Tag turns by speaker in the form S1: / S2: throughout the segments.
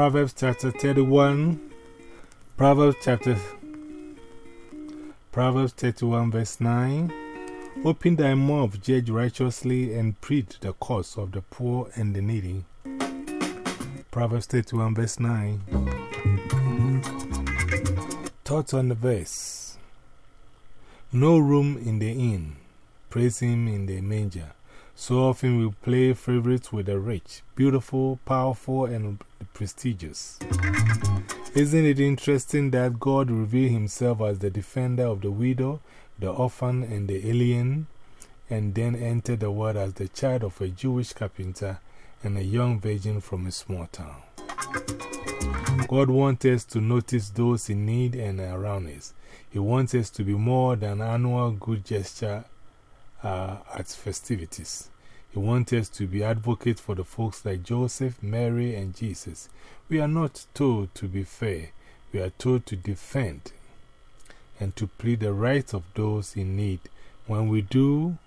S1: Proverbs chapter 31, Proverbs chapter, Proverbs 31 verse 9. Open thy mouth, judge righteously, and plead the cause of the poor and the needy. Proverbs 31 verse 9. Thoughts on the verse. No room in the inn, praise him in the manger. So often we play favorites with the rich, beautiful, powerful, and prestigious. Isn't it interesting that God revealed himself as the defender of the widow, the orphan, and the alien, and then entered the world as the child of a Jewish carpenter and a young virgin from a small town? God wants us to notice those in need and around us. He wants us to be more than annual good gesture uh, at festivities. He wants us to be advocates for the folks like Joseph, Mary, and Jesus. We are not told to be fair, we are told to defend and to plead the rights of those in need. When we do,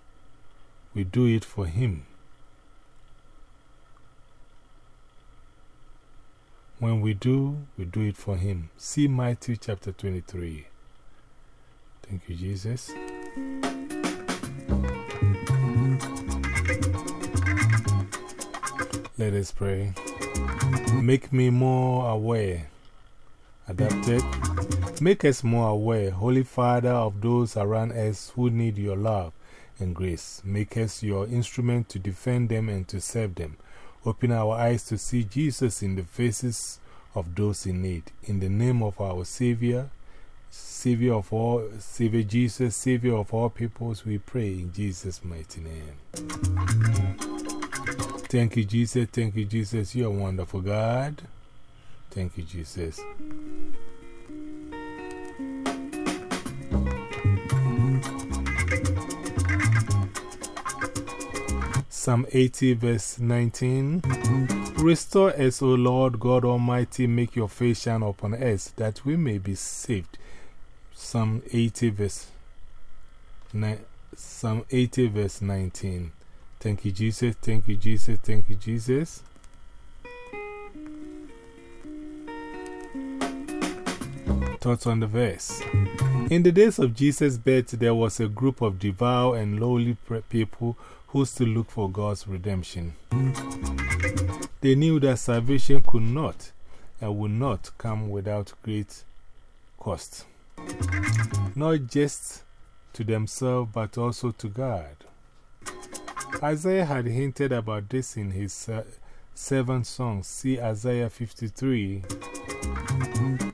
S1: we do it for Him. When we do, we do it for Him. See Matthew chapter 23. Thank you, Jesus. Let us pray. Make me more aware. Adapted. Make us more aware, Holy Father, of those around us who need your love and grace. Make us your instrument to defend them and to serve them. Open our eyes to see Jesus in the faces of those in need. In the name of our Savior, Savior of all, Savior Jesus, Savior of all peoples, we pray in Jesus' mighty name. Thank you, Jesus. Thank you, Jesus. You're a wonderful God. Thank you, Jesus. Psalm 80, verse 19. Restore us, O Lord God Almighty, make your face shine upon us, that we may be saved. Psalm 80, verse, Psalm 80, verse 19. Thank you, Jesus. Thank you, Jesus. Thank you, Jesus. Thoughts on the verse. In the days of Jesus' birth, there was a group of devout and lowly people who still look for God's redemption. They knew that salvation could not and would not come without great cost, not just to themselves but also to God. Isaiah had hinted about this in his uh, servant songs. See Isaiah 53.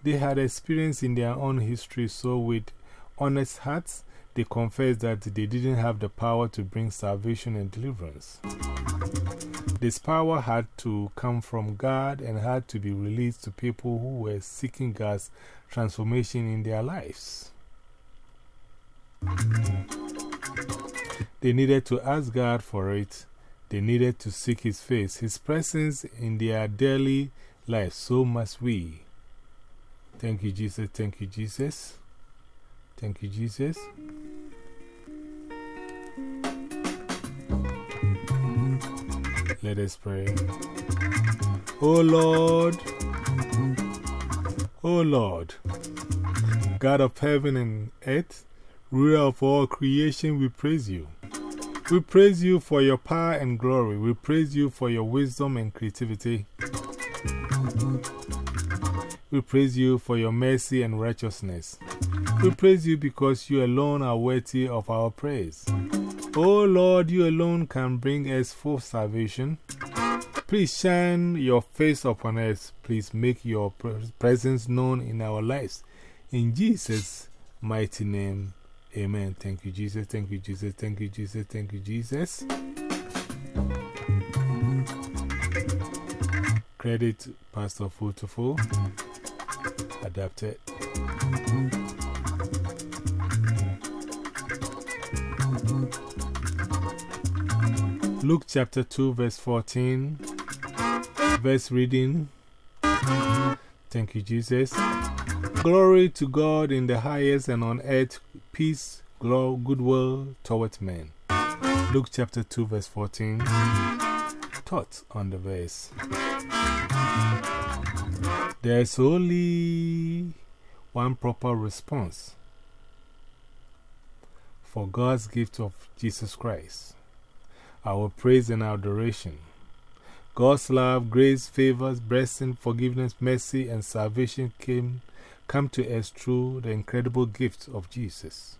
S1: They had experience in their own history, so with honest hearts, they confessed that they didn't have the power to bring salvation and deliverance. This power had to come from God and had to be released to people who were seeking God's transformation in their lives. They needed to ask God for it. They needed to seek His face, His presence in their daily life. So must we. Thank you, Jesus. Thank you, Jesus. Thank you, Jesus. Let us pray. Oh Lord, oh Lord, God of heaven and earth, ruler of all creation, we praise you. We praise you for your power and glory. We praise you for your wisdom and creativity. We praise you for your mercy and righteousness. We praise you because you alone are worthy of our praise. Oh Lord, you alone can bring us full salvation. Please shine your face upon us. Please make your presence known in our lives. In Jesus' mighty name. Amen. Thank you, Jesus. Thank you, Jesus. Thank you, Jesus. Thank you, Jesus. Credit Pastor Fruitful. Adapted. Luke chapter 2, verse 14. Verse reading. Thank you, Jesus. Glory to God in the highest and on earth peace, glory, goodwill towards men. Luke chapter 2, verse 14. Thought on the verse. There's only one proper response for God's gift of Jesus Christ, our praise and adoration. God's love, grace, favors, blessing, forgiveness, mercy, and salvation came, come to us through the incredible gift of Jesus.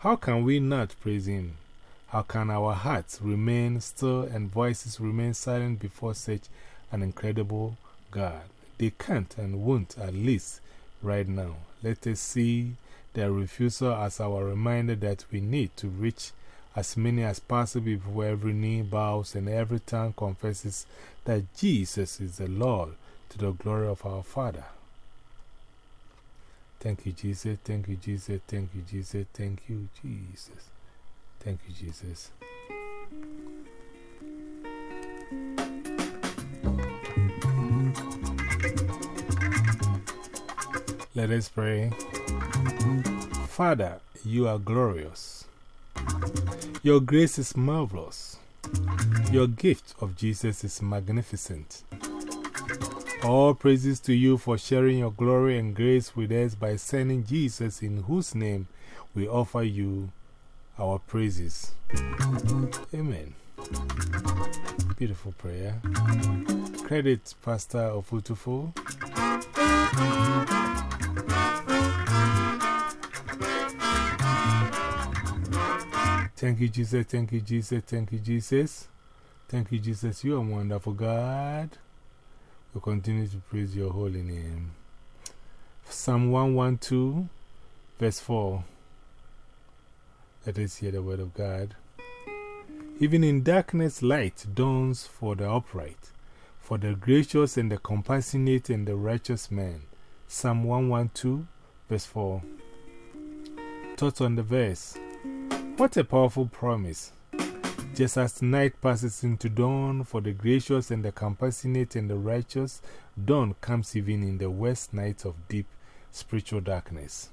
S1: How can we not praise Him? How can our hearts remain still and voices remain silent before such an incredible God? They can't and won't, at least right now. Let us see their refusal as our reminder that we need to reach as many as possible before every knee bows and every tongue confesses that Jesus is the Lord to the glory of our Father. Thank you, Jesus. Thank you, Jesus. Thank you, Jesus. Thank you, Jesus. Thank you, Jesus. Let us pray. Father, you are glorious. Your grace is marvelous. Your gift of Jesus is magnificent. All praises to you for sharing your glory and grace with us by sending Jesus, in whose name we offer you our praises. Amen. Beautiful prayer. Credit Pastor Ofutufo. Thank you, Jesus. Thank you, Jesus. Thank you, Jesus. Thank you, Jesus. You are wonderful, God. We continue to praise your holy name. Psalm 112, verse 4. Let us hear the word of God. Even in darkness, light dawns for the upright, for the gracious and the compassionate and the righteous man. Psalm 112, verse 4. Thoughts on the verse. What a powerful promise. Just as night passes into dawn for the gracious and the compassionate and the righteous, dawn comes even in the west night of deep spiritual darkness.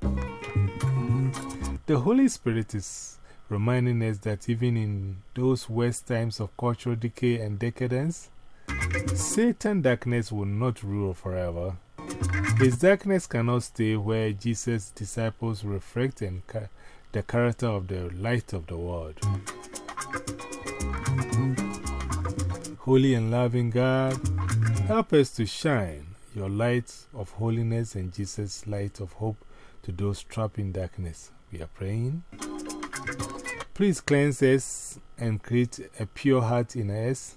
S1: The Holy Spirit is reminding us that even in those worst times of cultural decay and decadence, Satan darkness will not rule forever. His darkness cannot stay where Jesus' disciples reflect and the character of the light of the world. Holy and loving God, help us to shine your light of holiness and Jesus' light of hope to those trapped in darkness. We are praying. Please cleanse us and create a pure heart in us.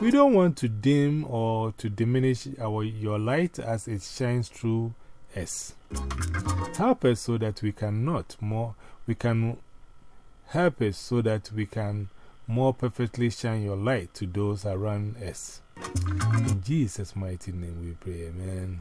S1: We don't want to dim or to diminish our, your light as it shines through us. Help us so that we can not more, we can help us so that we can more perfectly shine your light to those around us. In Jesus' mighty name we pray, Amen.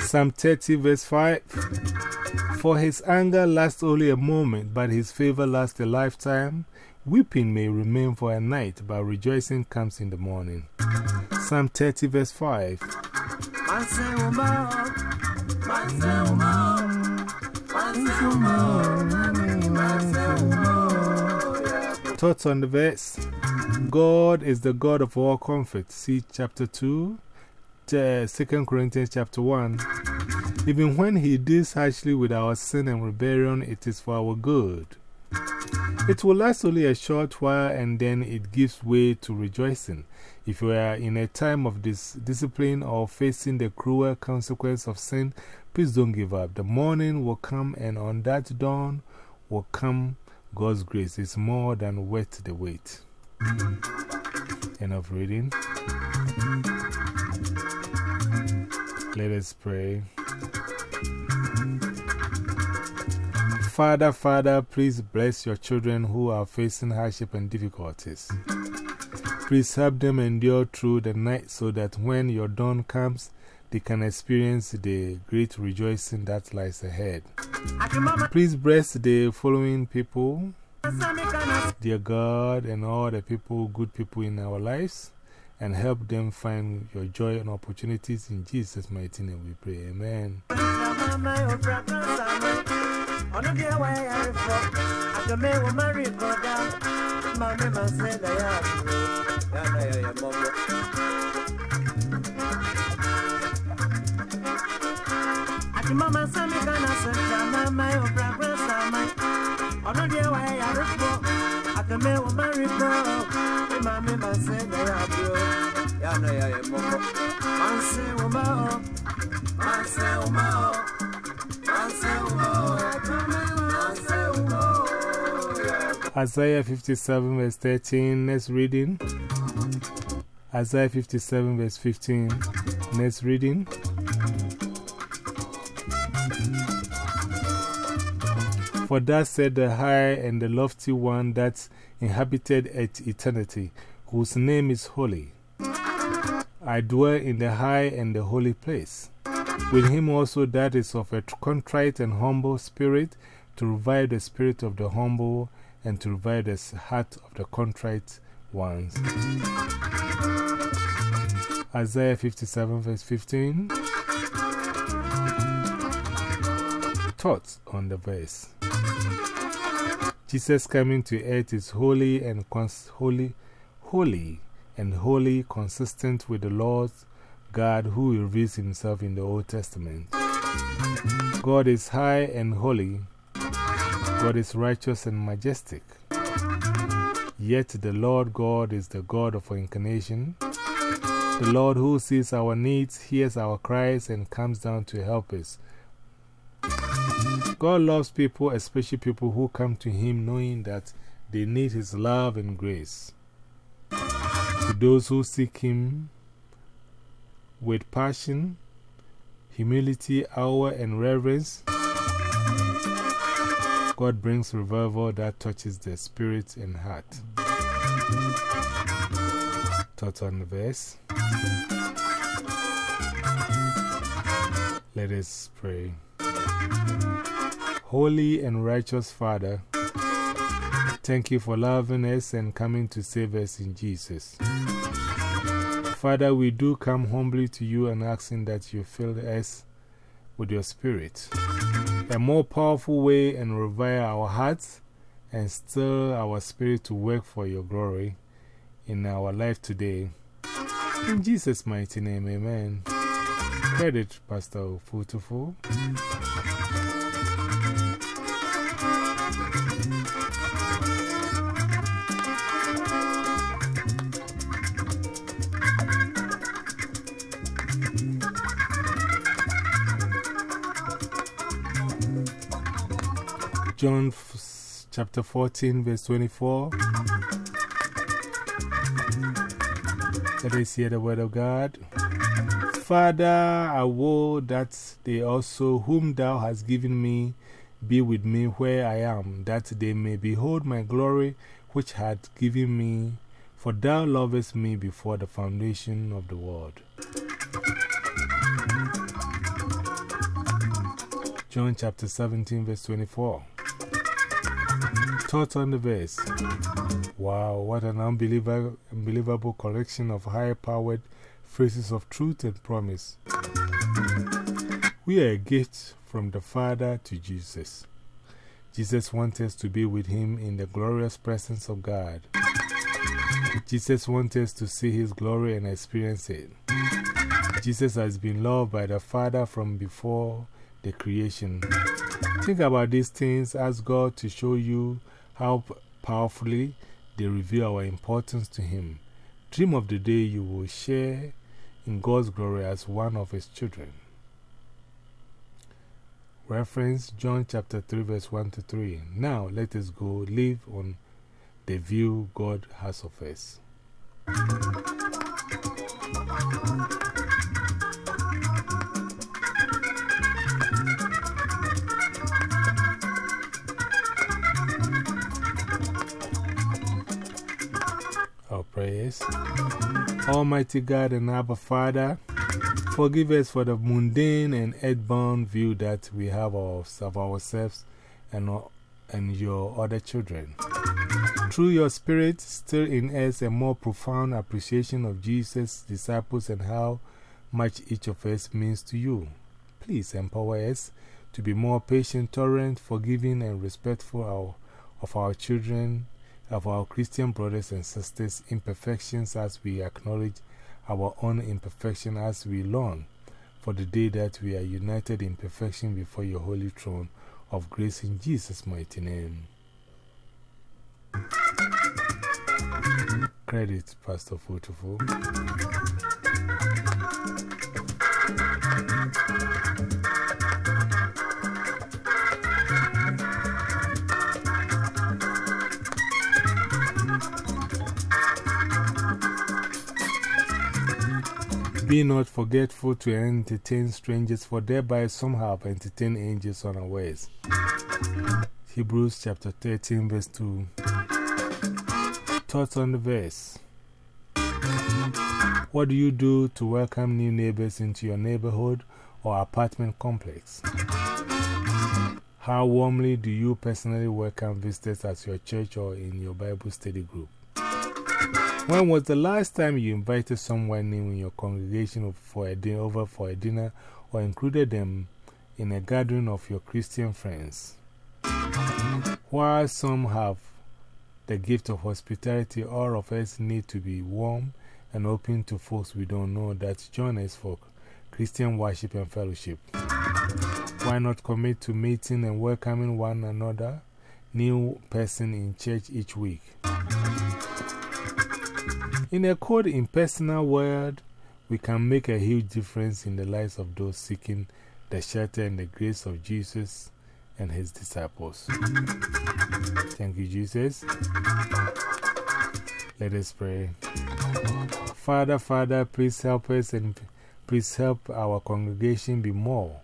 S1: Psalm 30, verse 5 For his anger lasts only a moment, but his favor lasts a lifetime. Weeping may remain for a night, but rejoicing comes in the morning. Psalm 30, verse 5. Thoughts on the verse God is the God of all comfort. See chapter 2, 2 uh, Corinthians chapter 1. Even when He deals harshly with our sin and rebellion, it is for our good. It will last only a short while and then it gives way to rejoicing. If we are in a time of this discipline or facing the cruel consequence of sin, please don't give up. The morning will come, and on that dawn will come God's grace is more than worth the wait. End of reading. Let us pray. Father, Father, please bless your children who are facing hardship and difficulties. Please help them endure through the night so that when your dawn comes, they can experience the great rejoicing that lies ahead. Please bless the following people, dear God, and all the people, good people in our lives, and help them find your joy and opportunities. In Jesus' mighty name we pray. Amen. Mi máa ṣe lẹ́yà àbúrò yàrá ẹ̀yà mọ́mọ́. máa ń ṣe wọ́n máa ọ̀ máa ń ṣe wọ́n máa ọ̀. Isaiah 57 verse 13, next reading. Isaiah 57 verse 15, next reading. For thus said the high and the lofty one that inhabited at eternity, whose name is holy. I dwell in the high and the holy place. With him also that is of a contrite and humble spirit, to revive the spirit of the humble and to revive the heart of the contrite ones. Isaiah 57 verse 15. Thoughts on the verse. Jesus coming to earth is holy and holy, holy and holy, consistent with the Lord's God who reveals himself in the Old Testament. God is high and holy. God is righteous and majestic. Yet the Lord God is the God of incarnation. The Lord who sees our needs, hears our cries, and comes down to help us. God loves people, especially people who come to Him knowing that they need His love and grace. To those who seek Him, with passion, humility, awe, and reverence, God brings revival that touches the spirit and heart. The verse? Let us pray. Holy and righteous Father, thank you for loving us and coming to save us in Jesus. Father, we do come humbly to you and asking that you fill us with your spirit. A more powerful way and revive our hearts and stir our spirit to work for your glory in our life today. In Jesus' mighty name, amen. Credit Pastor Futufu. John chapter 14, verse 24. Let us hear the word of God. Father, I will that they also, whom thou hast given me, be with me where I am, that they may behold my glory which had given me, for thou lovest me before the foundation of the world. John chapter 17, verse 24. Thoughts on the verse. Wow, what an unbelievable, unbelievable collection of high powered phrases of truth and promise. We are a gift from the Father to Jesus. Jesus wants us to be with Him in the glorious presence of God. Jesus wants us to see His glory and experience it. Jesus has been loved by the Father from before the creation. Think about these things, ask God to show you how powerfully they reveal our importance to Him. Dream of the day you will share in God's glory as one of His children. Reference John chapter 3, verse 1 to 3. Now let us go live on the view God has of us. Prayers. Almighty God and Abba Father, forgive us for the mundane and earthbound view that we have of ourselves and, and your other children. Through your Spirit, stir in us a more profound appreciation of Jesus' disciples and how much each of us means to you. Please empower us to be more patient, tolerant, forgiving, and respectful of our children, of our Christian brothers and sisters' imperfections as we acknowledge our own imperfection as we long for the day that we are united in perfection before your holy throne of grace in Jesus' mighty name. Credit, Pastor Futufu. Be not forgetful to entertain strangers, for thereby some have entertained angels unawares. Hebrews chapter 13, verse 2. Thoughts on the verse. What do you do to welcome new neighbors into your neighborhood or apartment complex? How warmly do you personally welcome visitors at your church or in your Bible study group? When was the last time you invited someone new in your congregation for a dinner, over for a dinner or included them in a gathering of your Christian friends? While some have the gift of hospitality, all of us need to be warm and open to folks we don't know that join us for Christian worship and fellowship. Why not commit to meeting and welcoming one another, new person in church each week? In a cold, impersonal world, we can make a huge difference in the lives of those seeking the shelter and the grace of Jesus and his disciples. Thank you, Jesus. Let us pray. Father, Father, please help us and please help our congregation be more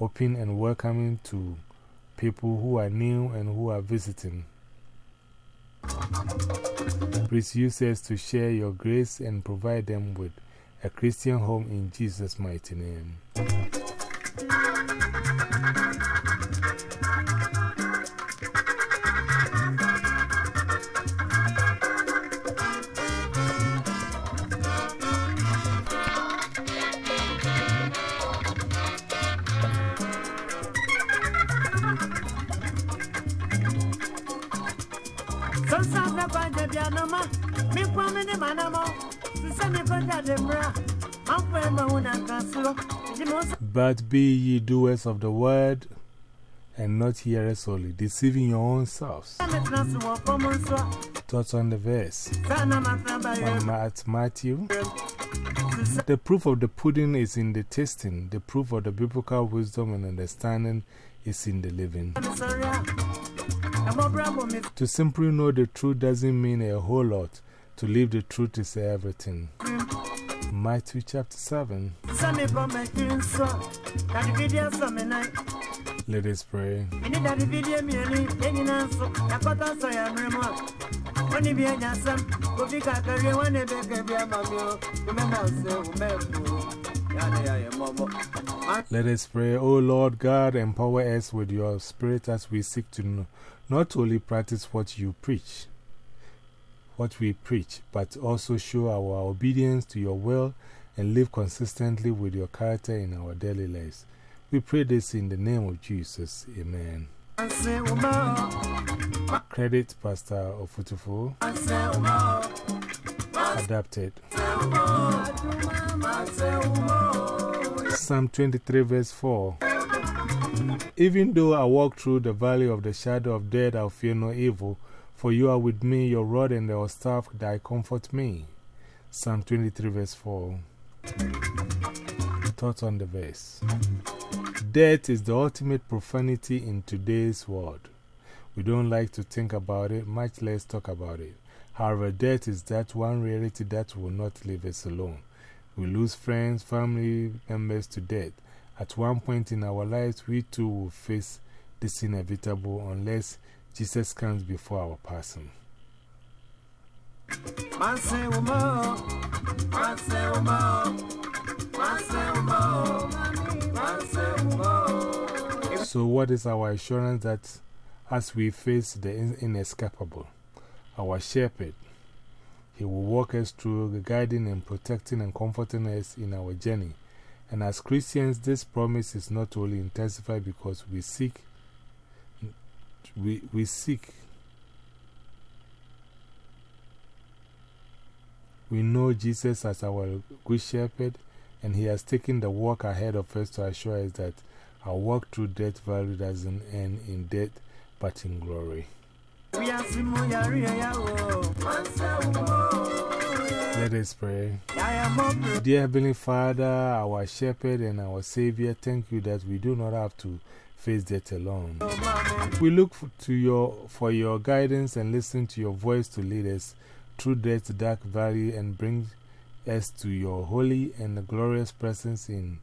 S1: open and welcoming to people who are new and who are visiting. Please use us to share your grace and provide them with a Christian home in Jesus' mighty name. But be ye doers of the word and not hearers only, deceiving your own selves. Thoughts on the verse. At Matthew. The proof of the pudding is in the tasting, the proof of the biblical wisdom and understanding is in the living. To simply know the truth doesn't mean a whole lot. To live the truth is everything. Matthew chapter 7. Let us pray. Let us pray, O Lord God, empower us with your spirit as we seek to not only practice what you preach, what we preach, but also show our obedience to your will and live consistently with your character in our daily lives. We pray this in the name of Jesus. Amen. Credit Pastor Ofutufu. Adapted. Psalm 23, verse 4. Even though I walk through the valley of the shadow of death, I'll fear no evil, for you are with me, your rod and your staff, thy comfort me. Psalm 23, verse 4. Thoughts on the verse. Death is the ultimate profanity in today's world. We don't like to think about it, much less talk about it. However, death is that one reality that will not leave us alone. We lose friends, family members to death. At one point in our lives, we too will face this inevitable unless Jesus comes before our passing. So, what is our assurance that as we face the inescapable, our shepherd, he will walk us through, the guiding and protecting and comforting us in our journey. And as Christians, this promise is not only intensified because we seek, we, we seek, we know Jesus as our good shepherd, and he has taken the walk ahead of us to assure us that our walk through death valley doesn't end in death but in glory. Let us pray. Dear Heavenly Father, our shepherd and our Savior, thank you that we do not have to face death alone. We look to your, for your guidance and listen to your voice to lead us through death's dark valley and bring us to your holy and glorious presence in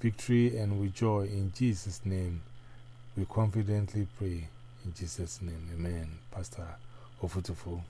S1: victory and with joy. In Jesus' name, we confidently pray. In Jesus' name, amen. Pastor Ofutufu.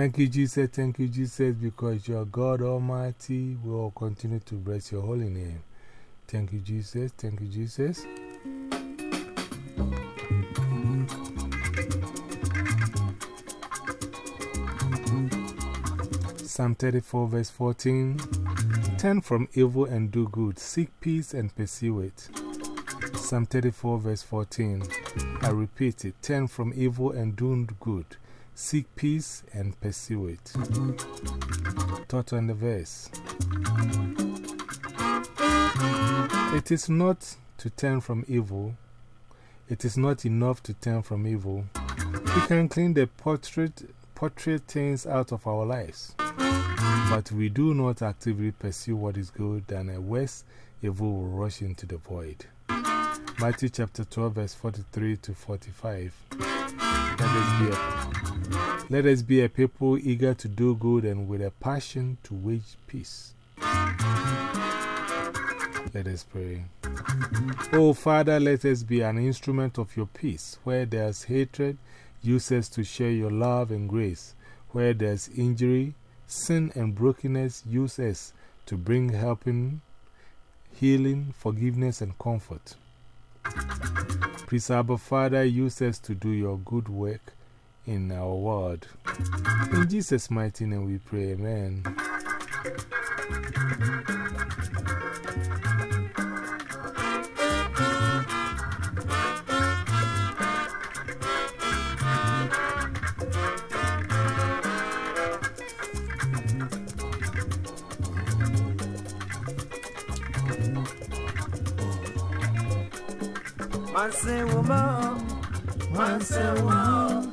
S1: Thank you, Jesus. Thank you, Jesus, because you are God Almighty. Will continue to bless your holy name. Thank you, Jesus. Thank you, Jesus. Psalm 34, verse 14 Turn from evil and do good, seek peace and pursue it. Psalm 34, verse 14 I repeat it Turn from evil and do good Seek peace and pursue it. Thought on the verse. It is not to turn from evil. It is not enough to turn from evil. We can clean the portrait, portrait things out of our lives. But we do not actively pursue what is good, then a worse evil will rush into the void. Matthew chapter 12, verse 43 to 45. Let us be a, let us be a people eager to do good and with a passion to wage peace. Let us pray. Oh, Father, let us be an instrument of your peace. Where there's hatred, use us to share your love and grace. Where there's injury, sin, and brokenness, use us to bring helping, healing, forgiveness, and comfort. Please, Abba Father, use us to do your good work in our world. In Jesus' mighty name we pray, Amen.
S2: Manse woman, manse woman,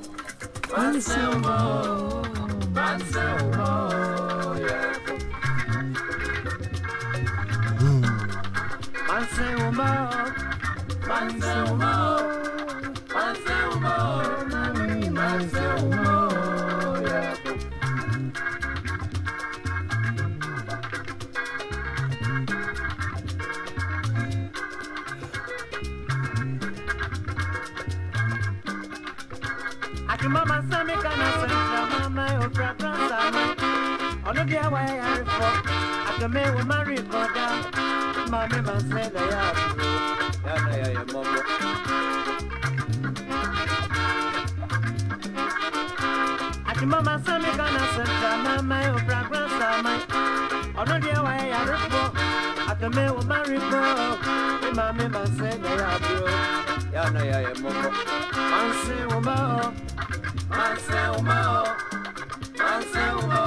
S2: manse woman, manse woman, yeah. Manse woman, manse woman, Ono dia wa ya rifo Ati me wo mari koda Mami ma se da ya bro Ya na ya ya momo Ati mama sami kana senta mama yo fra fransa ma Ono dia wa ya rifo Ati me wo mari ko Mami ma se da ya bro Ya na ya ya momo Manse wo ma oh Anselmo, Anselmo, Anselmo,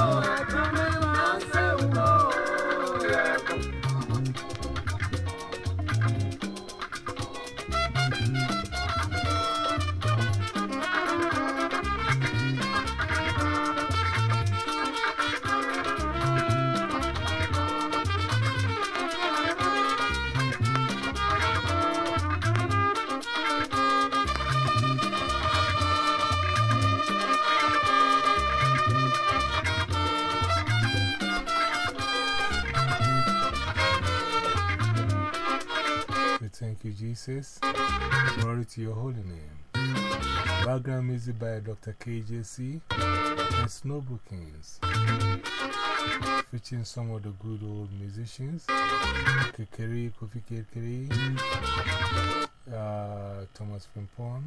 S1: Jesus. Glory to your holy name. Background music by Dr. KJC and Snow Bookings. Featuring some of the good old musicians Kekeri, Kofi Kekeri, uh, Thomas Pimpon,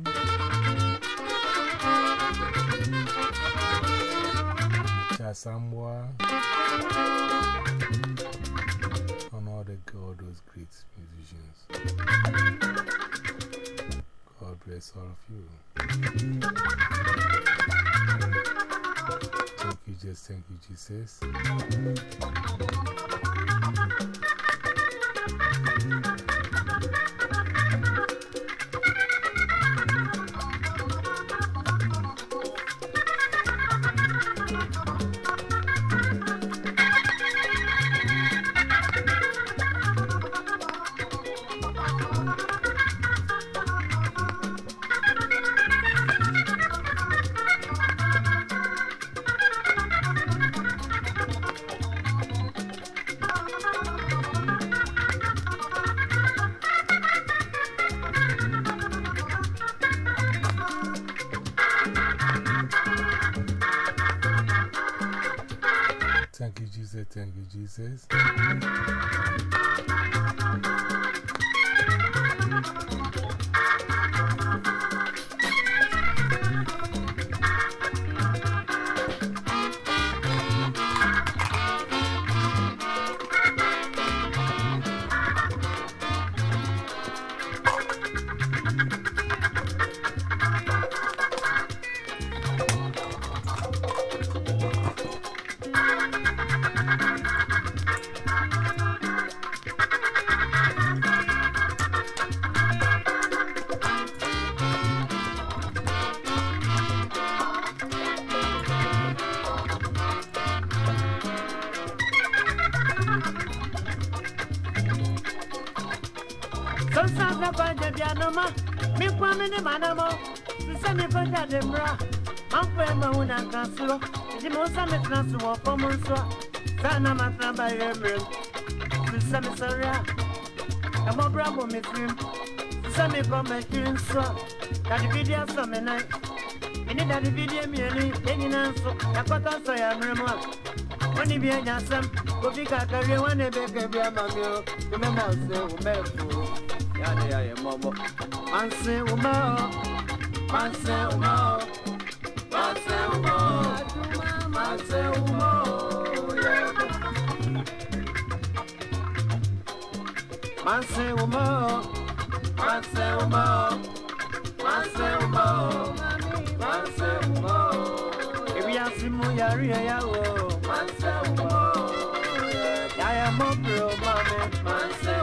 S1: Chasambwa, and all, those great musicians. God bless all of you. Thank you, Jesus. thank you, Jesus. Thank you, Jesus.
S2: mini manamo, Susami Panda de e Bra, Mampa Mahuna Caslo, Dimosame Caslo, Pomonso, Sana Matamba Emrim, Susami Saria, Amo Bravo Mitrim, Susami Bomba Kinso, Tadividia Samenai, Mini Tadividia Miri, Eninanso, e e Nakota Soyamrema, Oni Vienna Sam, Kofika Kariwane Beke Biamamio, Umemaso, Umefu, Yadi Ayamabo. Once and more, once and more, once and more, once and more, yeah. Once and more. If you are Simu Yaria, ya wo, once and more. I am a pro, mommy, once.